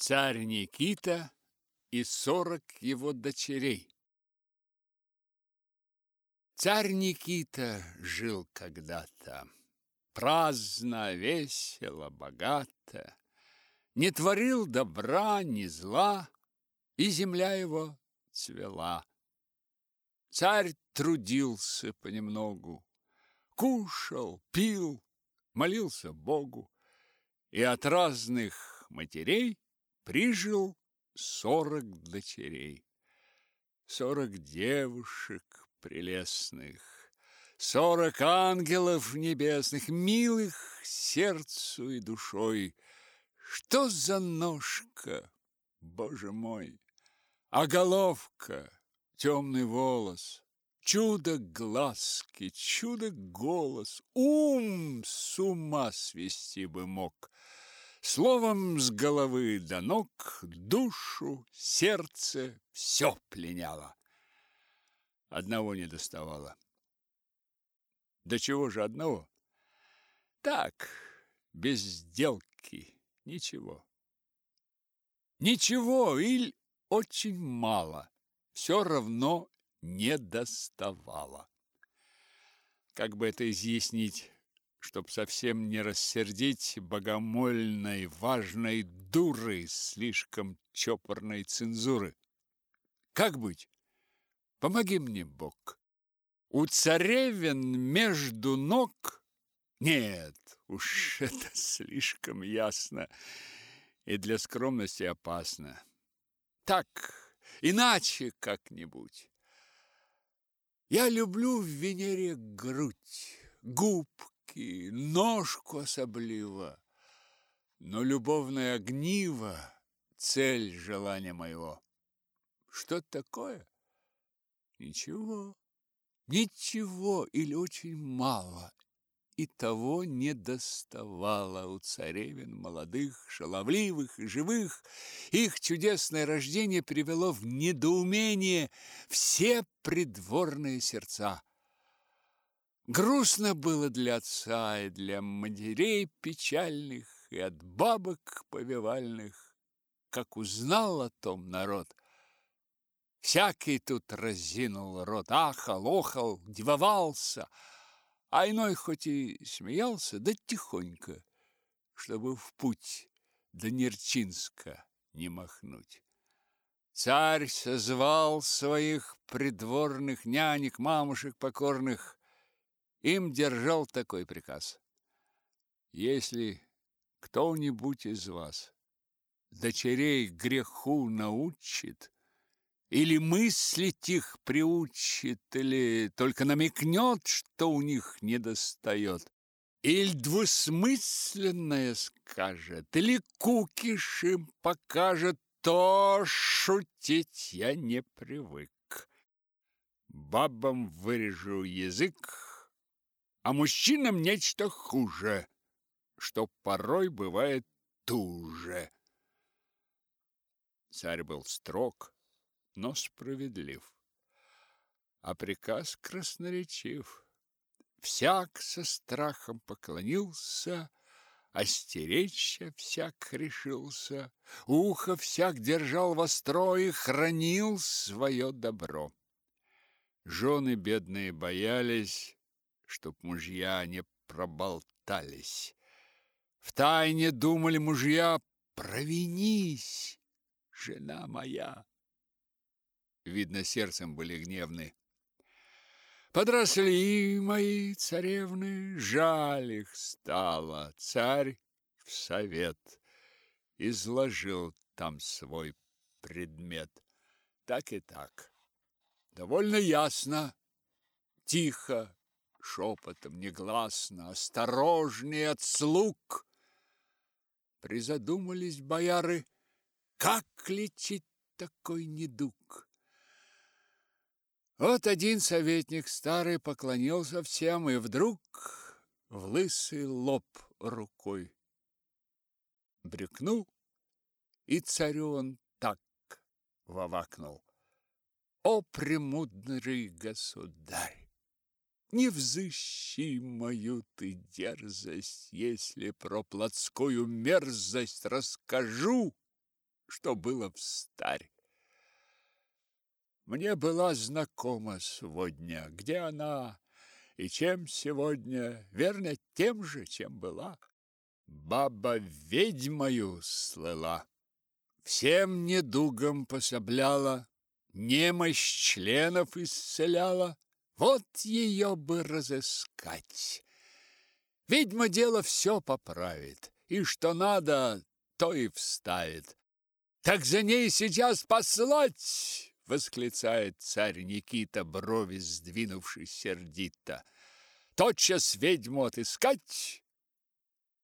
Царь Никита и сорок его дочерей. Царь Никита жил когда-то, праздно, весело, богато, не творил добра, ни зла, и земля его цвела. Царь трудился понемногу, кушал, пил, молился Богу, и от разных матерей прижил сорок дочерей. Сорок девушек прелестных, сорок ангелов небесных, милых сердцу и душой. Что за ножка, Боже мой, а головка, темный волос, чудо глазки, чудо голос, ум с ума свести бы мог. Словом, с головы до ног, душу, сердце все пленяло. Одного не доставало. До чего же одного? Так, без сделки, ничего. Ничего или очень мало, все равно не доставало. Как бы это изъяснить чтоб совсем не рассердить богомольной, важной дуры слишком чопорной цензуры. Как быть? Помоги мне, Бог. У царевен между ног... Нет, уж это слишком ясно и для скромности опасно. Так, иначе как-нибудь. Я люблю в Венере грудь, губки, ножку особливо, но любовное огниво — цель желания моего. Что такое? Ничего, ничего или очень мало, и того не доставало у царевин молодых, шаловливых и живых. Их чудесное рождение привело в недоумение все придворные сердца. Грустно было для отца и для матерей печальных, и от бабок повивальных, как узнал о том народ. Всякий тут разинул рот, ахал, охал, дивовался, а иной хоть и смеялся, да тихонько, чтобы в путь до Нерчинска не махнуть. Царь созвал своих придворных нянек, мамушек покорных, им держал такой приказ. Если кто-нибудь из вас дочерей греху научит, или мыслить их приучит, или только намекнет, что у них недостает, или двусмысленное скажет, или кукиш им покажет, то шутить я не привык. Бабам вырежу язык, а мужчинам нечто хуже, что порой бывает туже. Царь был строг, но справедлив, а приказ красноречив. Всяк со страхом поклонился, остеречься всяк решился, ухо всяк держал востро и хранил свое добро. Жены бедные боялись, чтоб мужья не проболтались. В тайне думали мужья, провинись, жена моя. Видно, сердцем были гневны. Подросли мои царевны, жаль их стало. Царь в совет изложил там свой предмет. Так и так. Довольно ясно, тихо, шепотом, негласно, осторожнее от слуг. Призадумались бояры, как лечить такой недуг. Вот один советник старый поклонился всем и вдруг в лысый лоб рукой брюкнул, и царю он так вовакнул. О, премудрый государь! Не взыщи мою ты дерзость, если про плотскую мерзость расскажу, что было в старь. Мне была знакома сводня, где она и чем сегодня, верно, тем же, чем была. Баба ведьмою слыла, всем недугам пособляла, немощь членов исцеляла. Вот ее бы разыскать. Ведьма дело все поправит, и что надо, то и вставит. Так за ней сейчас послать восклицает царь Никита, брови сдвинувшись сердито. Тотчас ведьму отыскать,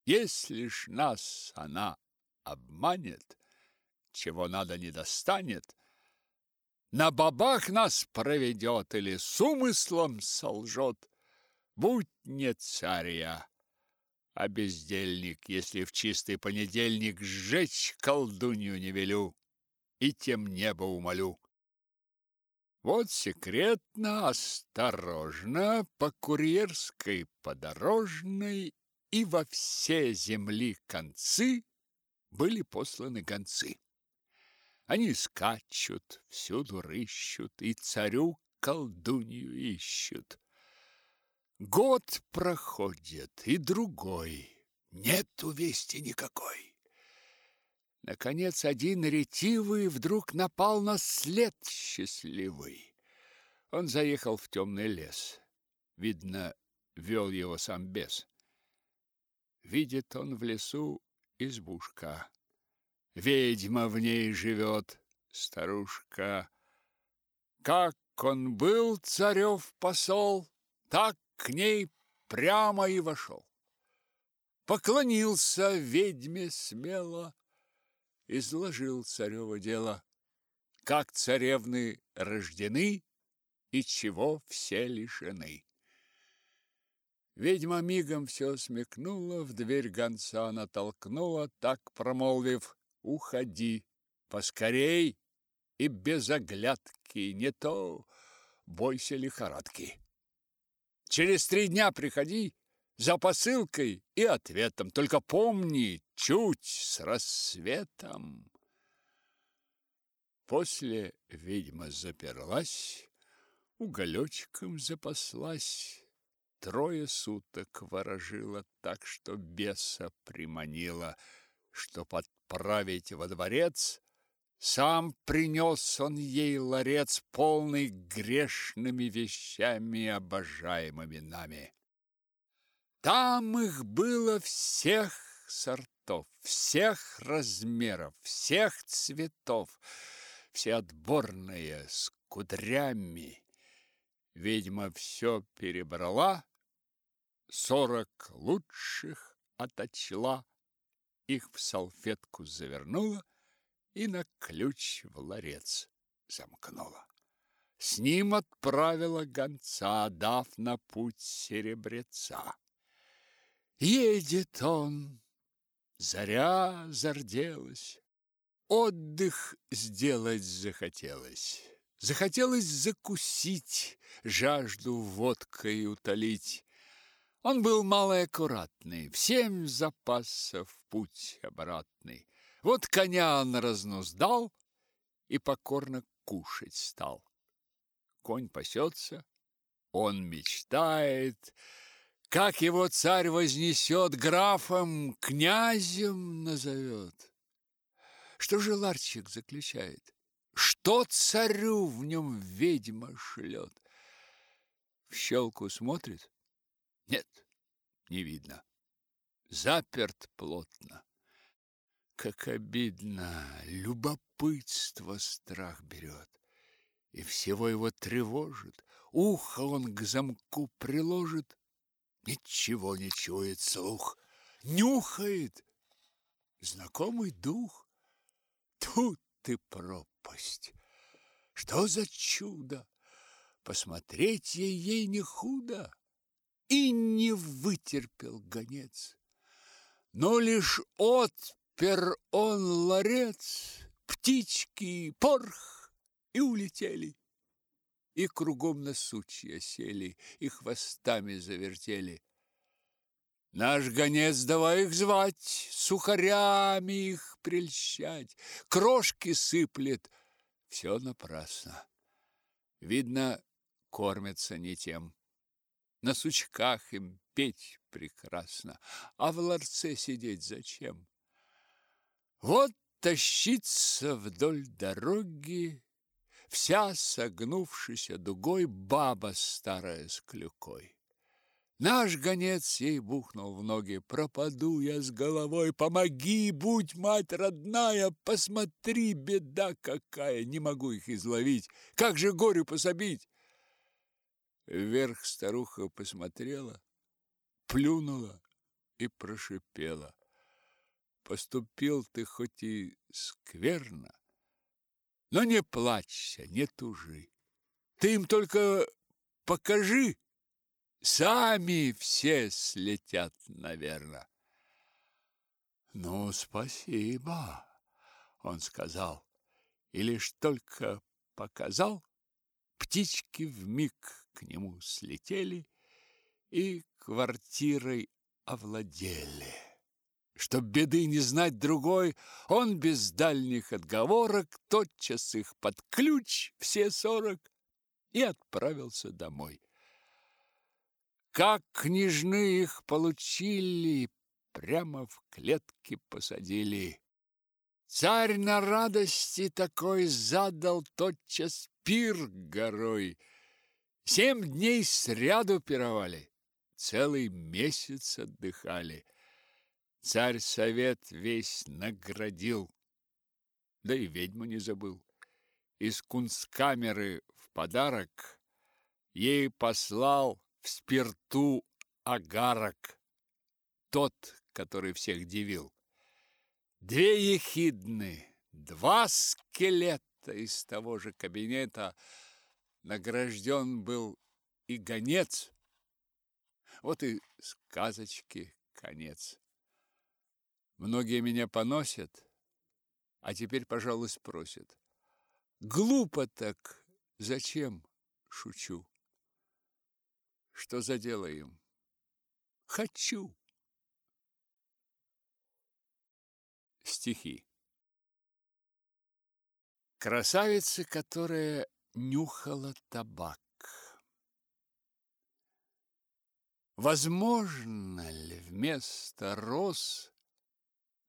если ж нас она обманет, чего надо не достанет, на бабах нас проведет или с умыслом солжет. Будь не царя, а бездельник, если в чистый понедельник сжечь колдунью не велю и тем небо умолю. Вот секретно, осторожно, по курьерской подорожной и во все земли концы были посланы гонцы. Они скачут, всюду рыщут, и царю колдунью ищут. Год проходит, и другой, нету вести никакой. Наконец, один ретивый вдруг напал на след счастливый. Он заехал в темный лес. Видно, вел его сам бес. Видит он в лесу избушка. Ведьма в ней живет, старушка. Как он был царев посол, так к ней прямо и вошел. Поклонился ведьме смело, изложил царево дело, как царевны рождены и чего все лишены. Ведьма мигом все смекнула, в дверь гонца натолкнула, так промолвив «Уходи, поскорей и без оглядки, не то бойся лихорадки. Через три дня приходи, за посылкой и ответом. Только помни, чуть с рассветом. После ведьма заперлась, уголечком запаслась, трое суток ворожила так, что беса приманила, что подправить во дворец сам принес он ей ларец, полный грешными вещами, обожаемыми нами. Там их было всех сортов, всех размеров, всех цветов, все отборные, с кудрями. Ведьма все перебрала, сорок лучших оточла, их в салфетку завернула и на ключ в ларец замкнула. С ним отправила гонца, дав на путь серебреца. Едет он, заря зарделась, отдых сделать захотелось. Захотелось закусить, жажду водкой утолить. Он был малоаккуратный, в семь запасов путь обратный. Вот коня он разнуздал и покорно кушать стал. Конь пасется, он мечтает, как его царь вознесет графом, князем назовет. Что же ларчик заключает? Что царю в нем ведьма шлет? В щелку смотрит? Нет, не видно. Заперт плотно. Как обидно, любопытство страх берет. И всего его тревожит. Ухо он к замку приложит, Ничего не чует слух, нюхает. Знакомый дух. Тут ты пропасть. Что за чудо? Посмотреть ей ей не худо. И не вытерпел гонец. Но лишь отпер он ларец, птички, порх, и улетели и кругом на сучья сели, и хвостами завертели. Наш гонец давай их звать, сухарями их прельщать, крошки сыплет. Все напрасно. Видно, кормятся не тем. На сучках им петь прекрасно, а в ларце сидеть зачем? Вот тащится вдоль дороги вся согнувшаяся дугой баба старая с клюкой. Наш гонец ей бухнул в ноги. Пропаду я с головой, помоги, будь мать родная, посмотри, беда какая, не могу их изловить. Как же горю пособить? Вверх старуха посмотрела, плюнула и прошипела. Поступил ты хоть и скверно, но не плачься, не тужи. Ты им только покажи, Сами все слетят, наверное. Ну, спасибо, он сказал. И лишь только показал, птички вмиг к нему слетели и квартирой овладели. Чтоб беды не знать другой, он без дальних отговорок тотчас их под ключ все сорок и отправился домой. Как княжны их получили, прямо в клетки посадили. Царь на радости такой задал тотчас пир горой. Семь дней сряду пировали, целый месяц отдыхали. Царь совет весь наградил, да и ведьму не забыл. Из кунсткамеры в подарок ей послал в спирту агарок, тот, который всех дивил. Две ехидны, два скелета из того же кабинета награжден был и гонец. Вот и сказочки конец. Многие меня поносят, а теперь, пожалуй, спросят. Глупо так, зачем шучу? Что за дело им? Хочу. Стихи. Красавица, которая нюхала табак. Возможно ли вместо роз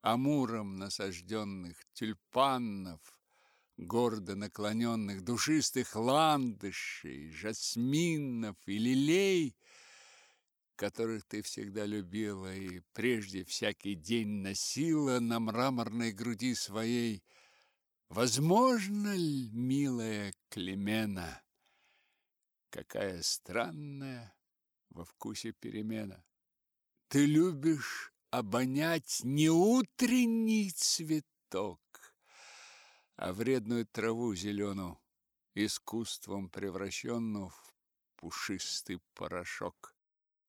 амуром насажденных тюльпанов гордо наклоненных душистых ландышей, жасминов и лилей, которых ты всегда любила и прежде всякий день носила на мраморной груди своей. Возможно ли, милая Клемена, какая странная во вкусе перемена? Ты любишь обонять не утренний цветок, а вредную траву зеленую, искусством превращенную в пушистый порошок.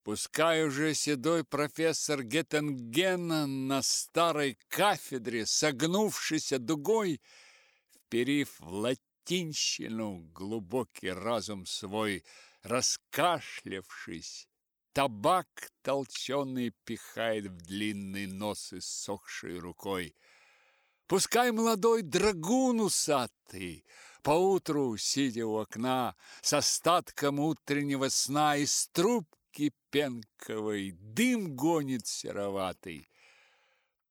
Пускай уже седой профессор Геттенгена на старой кафедре, согнувшийся дугой, вперив в латинщину глубокий разум свой, раскашлявшись, табак толченый пихает в длинный нос иссохшей рукой. Пускай молодой драгун усатый, Поутру, сидя у окна, С остатком утреннего сна Из трубки пенковой Дым гонит сероватый.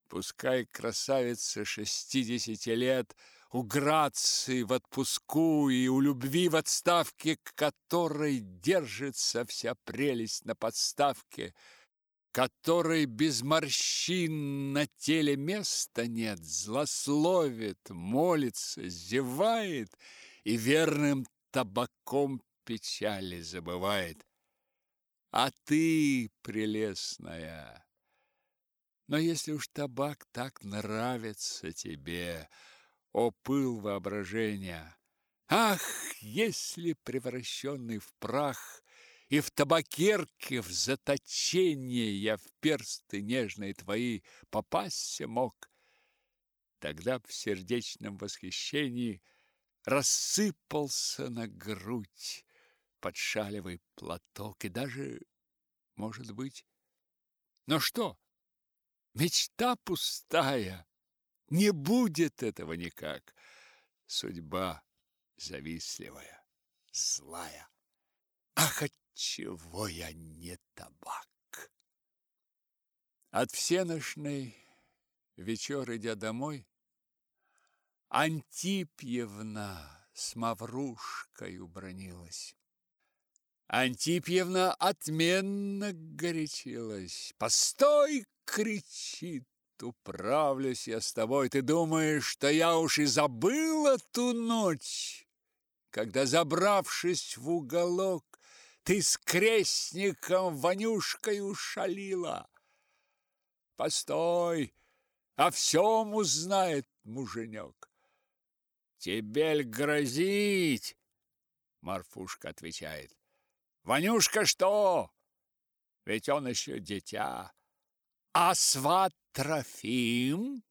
Пускай красавица шестидесяти лет У грации в отпуску И у любви в отставке, К которой держится вся прелесть на подставке — которой без морщин на теле места нет, злословит, молится, зевает и верным табаком печали забывает. А ты, прелестная, но если уж табак так нравится тебе, о пыл воображения, ах, если превращенный в прах и в табакерке в заточение я в персты нежные твои попасться мог, тогда в сердечном восхищении рассыпался на грудь под шалевый платок и даже, может быть, Но что? Мечта пустая. Не будет этого никак. Судьба завистливая, злая. Ах, отчего я не табак? От всеношной вечер, идя домой, Антипьевна с Маврушкой убронилась. Антипьевна отменно горячилась. «Постой!» — кричит. «Управлюсь я с тобой. Ты думаешь, что я уж и забыла ту ночь, когда, забравшись в уголок, ты с крестником Ванюшкой ушалила? Постой, о всем узнает муженек. Тебе ль грозить? Марфушка отвечает. Ванюшка что? Ведь он еще дитя. А сват Трофим,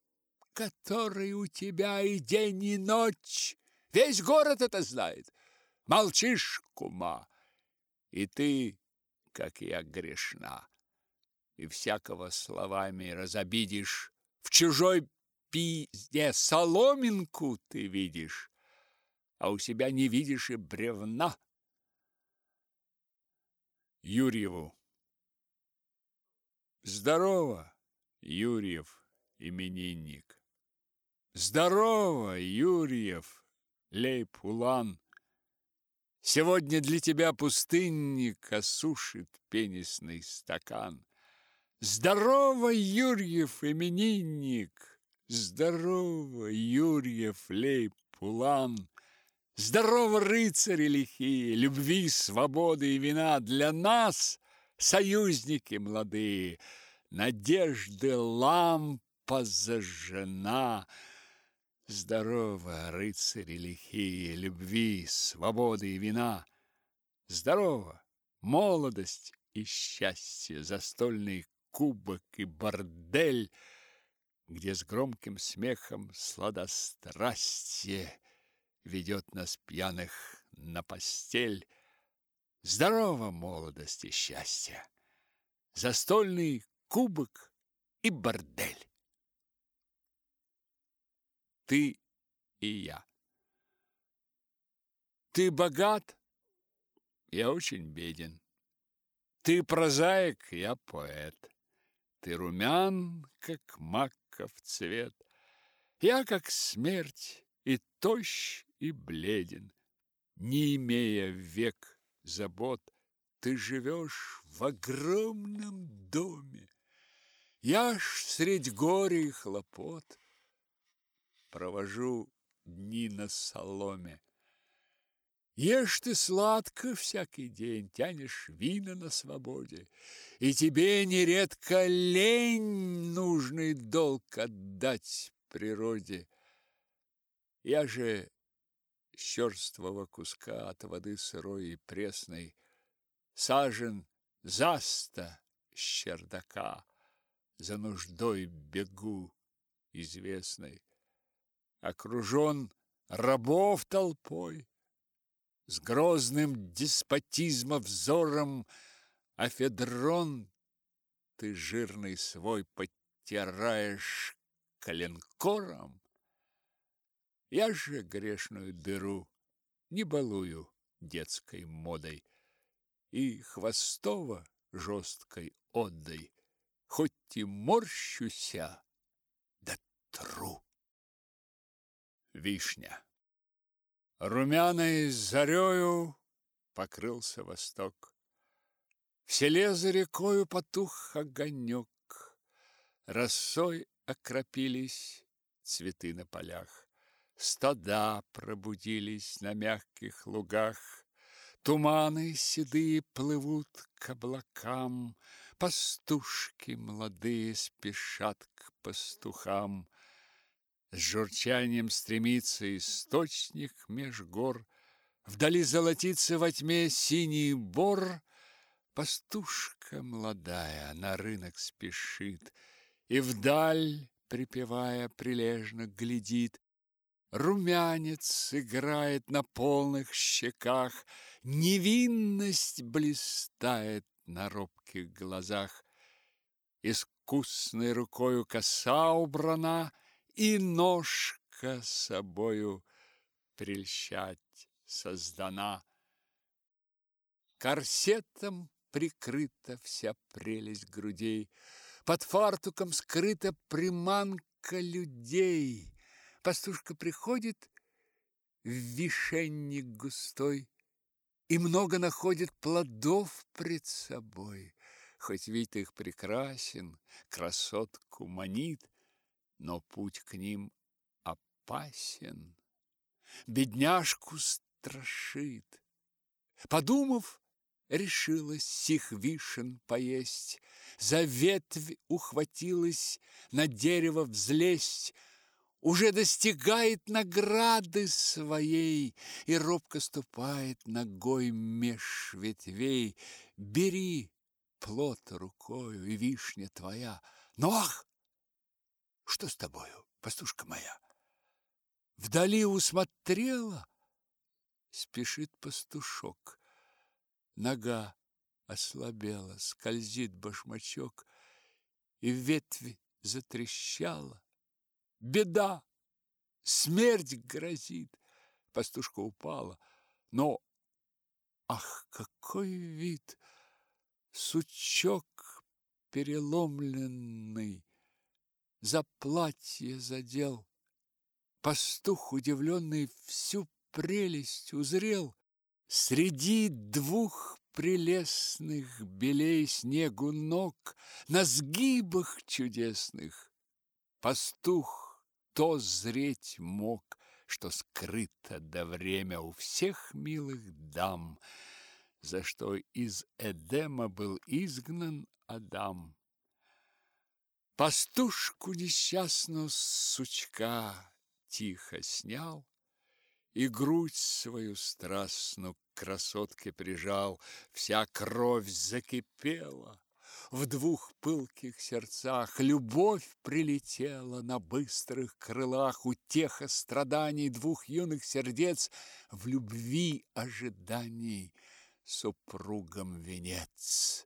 который у тебя и день, и ночь, весь город это знает. Молчишь, кума, и ты, как я, грешна, и всякого словами разобидишь. В чужой пизде соломинку ты видишь, а у себя не видишь и бревна. Юрьеву. Здорово, Юрьев, именинник. Здорово, Юрьев, Лейб-Улан. Сегодня для тебя пустынник осушит пенисный стакан. Здорово, Юрьев, именинник. Здорово, Юрьев, Лейб-Улан. Здорово, рыцари лихие, любви, свободы и вина для нас, союзники молодые. Надежды лампа зажжена. Здорово, рыцари лихие, любви, свободы и вина. Здорово, молодость и счастье, застольный кубок и бордель, где с громким смехом сладострастие ведет нас пьяных на постель. Здорово, молодость и счастье! Застольный кубок и бордель. Ты и я. Ты богат, я очень беден. Ты прозаик, я поэт. Ты румян, как маков цвет. Я, как смерть, и тощ, и бледен. Не имея век забот, ты живешь в огромном доме. Я ж средь горя и хлопот провожу дни на соломе. Ешь ты сладко всякий день, тянешь вина на свободе, и тебе нередко лень нужный долг отдать природе. Я же с черствого куска от воды сырой и пресной сажен заста с чердака, за нуждой бегу известной, окружен рабов толпой, с грозным деспотизма взором, а Федрон ты жирный свой подтираешь коленкором. Я же грешную дыру не балую детской модой и хвостово жесткой отдой, хоть и морщуся, да тру. Вишня. Румяной зарею покрылся восток. В селе за рекою потух огонек, Росой окропились цветы на полях. Стада пробудились на мягких лугах, Туманы седые плывут к облакам, Пастушки молодые спешат к пастухам. С журчанием стремится источник меж гор, Вдали золотится во тьме синий бор, Пастушка молодая на рынок спешит, И вдаль, припевая, прилежно глядит, Румянец играет на полных щеках, Невинность блистает на робких глазах, искусной рукою коса убрана, и ножка собою прельщать создана. Корсетом прикрыта вся прелесть грудей, под фартуком скрыта приманка людей. Пастушка приходит в вишенник густой и много находит плодов пред собой. Хоть вид их прекрасен, красотку манит, но путь к ним опасен. Бедняжку страшит. Подумав, решилась сих вишен поесть, за ветвь ухватилась, на дерево взлезть, уже достигает награды своей и робко ступает ногой меж ветвей. Бери плод рукою, и вишня твоя. Но ах! Что с тобою, пастушка моя? Вдали усмотрела, спешит пастушок. Нога ослабела, скользит башмачок, и ветви затрещала. Беда! Смерть грозит! Пастушка упала, но... Ах, какой вид! Сучок переломленный за платье задел. Пастух, удивленный, всю прелесть узрел. Среди двух прелестных белей снегу ног, На сгибах чудесных, пастух то зреть мог, Что скрыто до время у всех милых дам, За что из Эдема был изгнан Адам. Пастушку несчастную сучка тихо снял, и грудь свою страстную красотке прижал, вся кровь закипела. В двух пылких сердцах любовь прилетела на быстрых крылах, утеха страданий двух юных сердец в любви ожиданий супругам венец.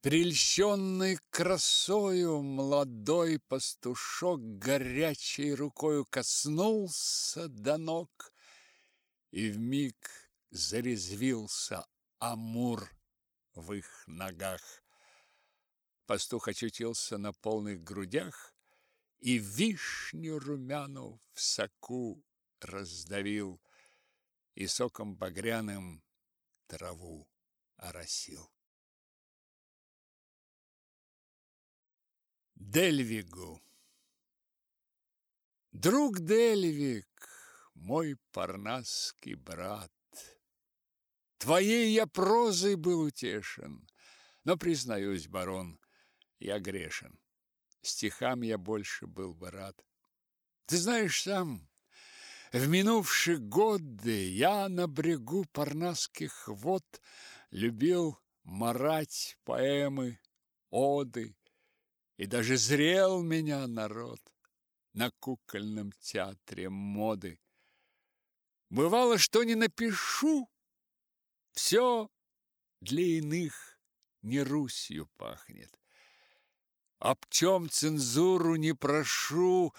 Прельщенный красою молодой пастушок горячей рукою коснулся до ног, и вмиг зарезвился амур в их ногах. Пастух очутился на полных грудях и вишню румяну в соку раздавил и соком багряным траву оросил. Дельвигу. Друг Дельвиг, мой парнасский брат, Твоей я прозой был утешен, Но, признаюсь, барон, я грешен. Стихам я больше был бы рад. Ты знаешь сам, в минувшие годы Я на брегу парнасских вод Любил марать поэмы, оды, и даже зрел меня народ на кукольном театре моды. Бывало, что не напишу, все для иных не Русью пахнет. Об чем цензуру не прошу,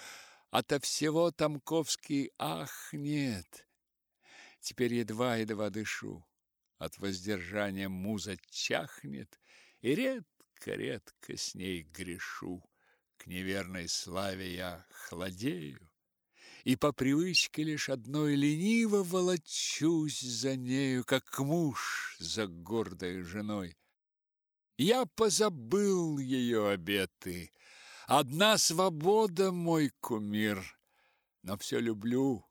ото всего Тамковский ахнет. Теперь едва-едва дышу, от воздержания муза чахнет, и ред редко-редко с ней грешу, К неверной славе я хладею, И по привычке лишь одной лениво волочусь за нею, Как муж за гордой женой. Я позабыл ее обеты, Одна свобода мой кумир, Но все люблю,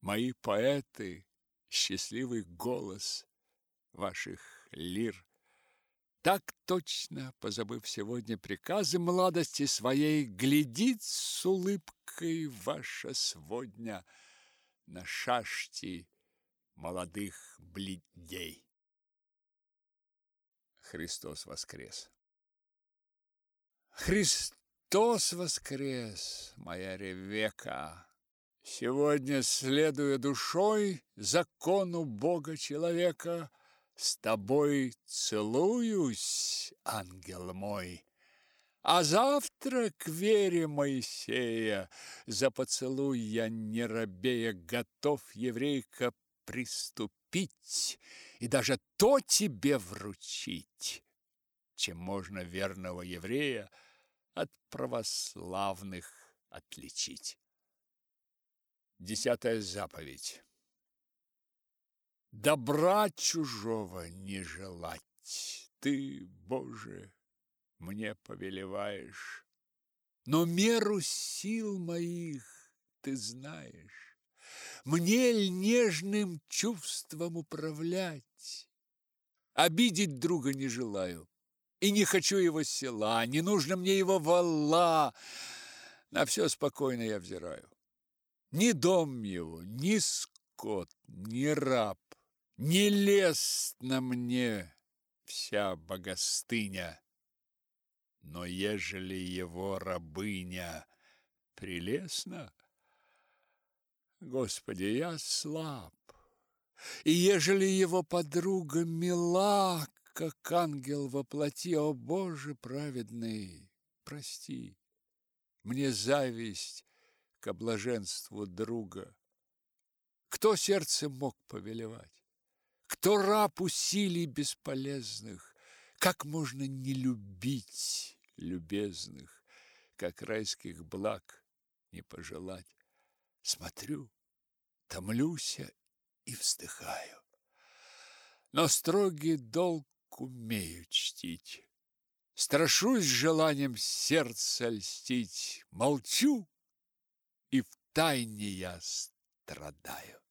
мои поэты, Счастливый голос ваших лир. Так точно, позабыв сегодня приказы младости своей, глядит с улыбкой ваша сводня на шашти молодых бледей. Христос воскрес! Христос воскрес, моя Ревека! Сегодня, следуя душой закону Бога-человека, С тобой целуюсь, ангел мой, а завтра к вере Моисея за поцелуй я, не робея, готов, еврейка, приступить и даже то тебе вручить, чем можно верного еврея от православных отличить. Десятая заповедь. Добра чужого не желать. Ты, Боже, мне повелеваешь. Но меру сил моих ты знаешь. Мне ль нежным чувством управлять? Обидеть друга не желаю, и не хочу его села, не нужно мне его вала. На все спокойно я взираю. Ни дом его, ни скот, ни раб, не лестно мне вся богостыня. Но ежели его рабыня прелестна, Господи, я слаб. И ежели его подруга мила, как ангел во плоти, о Боже праведный, прости. Мне зависть к блаженству друга. Кто сердце мог повелевать? Кто раб усилий бесполезных? Как можно не любить любезных, как райских благ не пожелать. Смотрю, томлюся и вздыхаю. Но строгий долг умею чтить. Страшусь желанием сердца льстить, молчу, и в тайне я страдаю.